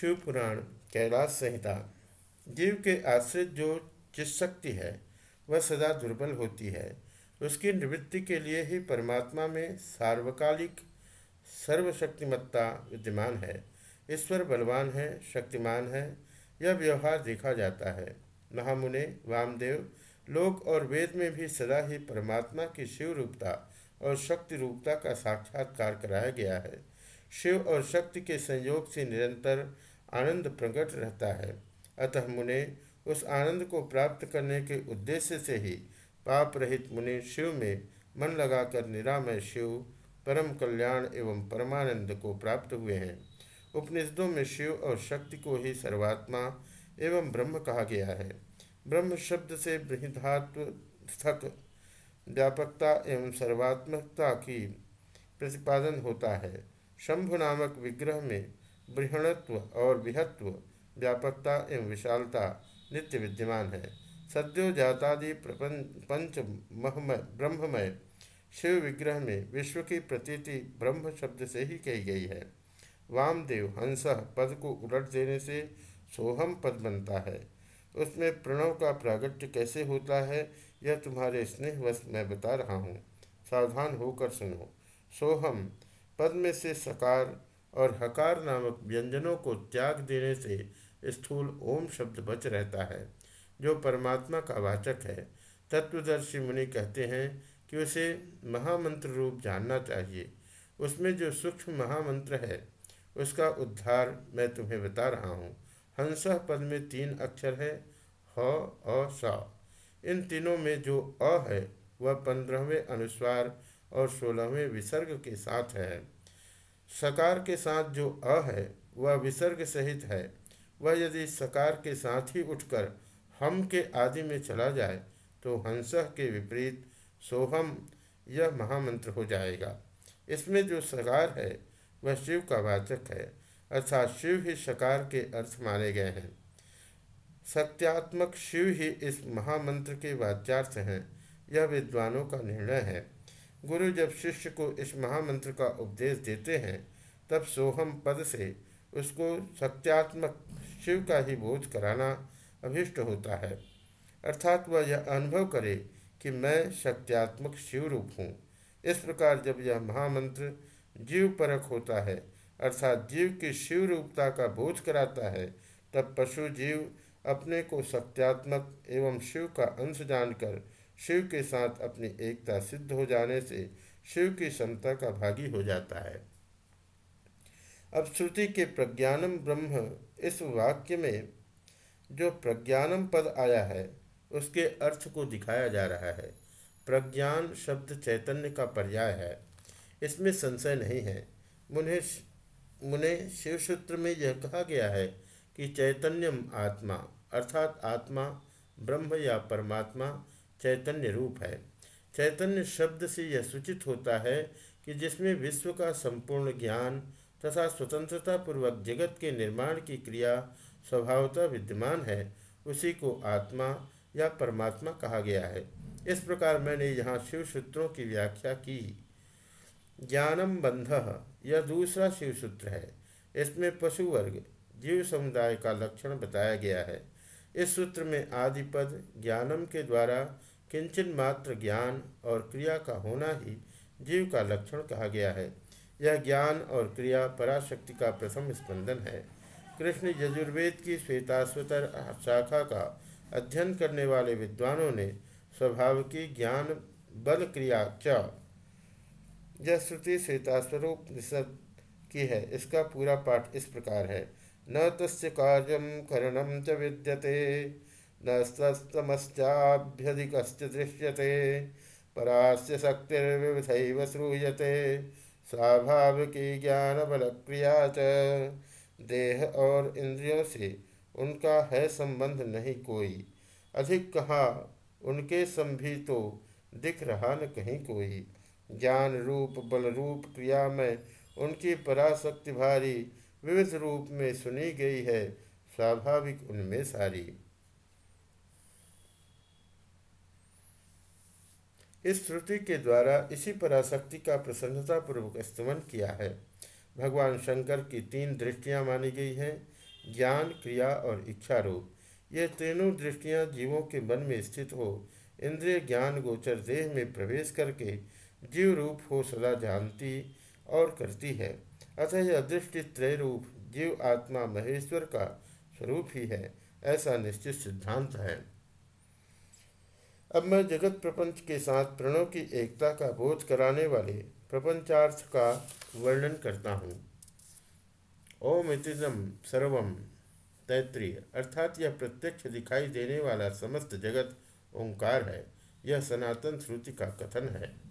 शिव पुराण कैलाश संहिता, जीव के आश्रित जो चिशक्ति है, वह सदा दुर्बल होती है। उसकी निवृत्ति के लिए ही परमात्मा में सार्वकालिक सर्वशक्तिमत्ता विद्यमान है। ईश्वर बलवान है, शक्तिमान है, यह व्यवहार देखा जाता है। महामुने, वामदेव, लोक और वेद में भी सदा ही परमात्मा की शिव रूपता और शक्ति रूपता का साक्षात्कार कराया गया है। शिव और शक्ति के संयोग से निरंतर आनंद प्रकट रहता है। अतः मुने उस आनंद को प्राप्त करने के उद्देश्य से ही पाप रहित मुनि शिव में मन लगाकर निरामय शिव, परम कल्याण एवं परमानंद को प्राप्त हुए हैं। उपनिषदों में शिव और शक्ति को ही सर्वात्मा एवं ब्रह्म कहा गया है। ब्रह्म शब्द से बृहधात्व स्थक व्यापकता एवं सर्वात्मकता की प्रतिपादन होता है। शंभु नामक विग्रह में बृहणत्व और विहत्व व्यापकता एवं विशालता नित्य विद्यमान है। सद्यो जातादि पंच महमय ब्रह्ममय शिव विग्रह में विश्व की प्रतीति ब्रह्म शब्द से ही कही गई है। वामदेव हंस पद को उलट देने से सोहम पद बनता है। उसमें प्रणव का प्रागट्य कैसे होता है, यह तुम्हारे स्नेहवश मैं बता रहा हूँ। सावधान होकर सुनो। सोहम पद में से सकार और हकार नामक व्यंजनों को त्याग देने से स्थूल ओम शब्द बच रहता है, जो परमात्मा का वाचक है। तत्वदर्शी मुनि कहते हैं कि उसे महामंत्र रूप जानना चाहिए। उसमें जो सूक्ष्म महामंत्र है, उसका उद्धार मैं तुम्हें बता रहा हूँ। हंस पद में तीन अक्षर है, ह, अ इन तीनों में जो अ है, वह पंद्रहवें अनुस्वार और सोलहवें विसर्ग के साथ है। सकार के साथ जो अ है, वह विसर्ग सहित है। वह यदि सकार के साथ ही उठकर हम के आदि में चला जाए तो हंस के विपरीत सोहम यह महामंत्र हो जाएगा। इसमें जो सकार है, वह शिव का वाचक है, अर्थात शिव ही सकार के अर्थ माने गए हैं। सत्यात्मक शिव ही इस महामंत्र के वाच्यार्थ हैं, यह विद्वानों का निर्णय है। गुरु जब शिष्य को इस महामंत्र का उपदेश देते हैं, तब सोहम पद से उसको सत्यात्मक शिव का ही बोध कराना अभिष्ट होता है। अर्थात वह यह अनुभव करे कि मैं सत्यात्मक शिव रूप हूँ। इस प्रकार जब यह महामंत्र जीव परक होता है, अर्थात जीव की शिव रूपता का बोध कराता है, तब पशु जीव अपने को सत्यात्मक एवं शिव का अंश जानकर शिव के साथ अपनी एकता सिद्ध हो जाने से शिव की क्षमता का भागी हो जाता है। अब श्रुति के प्रज्ञानम ब्रह्म इस वाक्य में जो प्रज्ञानम पद आया है, उसके अर्थ को दिखाया जा रहा है। प्रज्ञान शब्द चैतन्य का पर्याय है। इसमें संशय नहीं है। मुने मुने शिव सूत्र में यह कहा गया है कि चैतन्यम आत्मा, अर्थात आत्मा ब्रह्म या परमात्मा चैतन्य रूप है। चैतन्य शब्द से यह सूचित होता है कि जिसमें विश्व का संपूर्ण ज्ञान तथा स्वतंत्रता पूर्वक जगत के निर्माण की क्रिया स्वभावतः विद्यमान है, उसी को आत्मा या परमात्मा कहा गया है। इस प्रकार मैंने यहाँ शिव सूत्रों की व्याख्या की। ज्ञानम बंध, यह दूसरा शिव सूत्र है। इसमें पशु वर्ग जीव समुदाय का लक्षण बताया गया है। इस सूत्र में आदिपद ज्ञानम के द्वारा किंचन मात्र ज्ञान और क्रिया का होना ही जीव का लक्षण कहा गया है। यह ज्ञान और क्रिया पराशक्ति का प्रथम स्पंदन है। कृष्ण यजुर्वेद की श्वेताश्वतर शाखा का अध्ययन करने वाले विद्वानों ने स्वभाव की ज्ञान, बल क्रिया च, यह श्रुति श्वेताश्वरोपनिषद की है। इसका पूरा पाठ इस प्रकार है। न तस्य कार्यम करणम च विद्यते। न स्वस्तमश्चाभ्यधिकश्च दृश्यते, परास्य शक्तिर्विविधैव श्रूयते, स्वाभाविकी ज्ञान बल क्रिया च। देह और इंद्रियों से उनका है संबंध नहीं कोई। अधिक कहा उनके संभी तो दिख रहा न कहीं कोई। ज्ञान रूप, बल रूप, क्रिया में उनकी पराशक्ति भारी विविध रूप में सुनी गई है, स्वाभाविक उनमें सारी। इस श्रुति के द्वारा इसी पराशक्ति का प्रसन्नतापूर्वक स्तमन किया है। भगवान शंकर की तीन दृष्टियाँ मानी गई हैं, ज्ञान, क्रिया और इच्छा रूप ये तीनों दृष्टियाँ जीवों के मन में स्थित हो, इंद्रिय ज्ञान गोचर देह में प्रवेश करके जीव रूप हो सदा जानती और करती है। अतः यह दृष्टि त्रय रूप जीव आत्मा महेश्वर का स्वरूप ही है, ऐसा निश्चित सिद्धांत है। अब मैं जगत प्रपंच के साथ प्रणों की एकता का बोध कराने वाले प्रपंचार्थ का वर्णन करता हूँ। ओम इतिदम सर्वम तैत्रीय, अर्थात यह प्रत्यक्ष दिखाई देने वाला समस्त जगत ओंकार है। यह सनातन श्रुति का कथन है।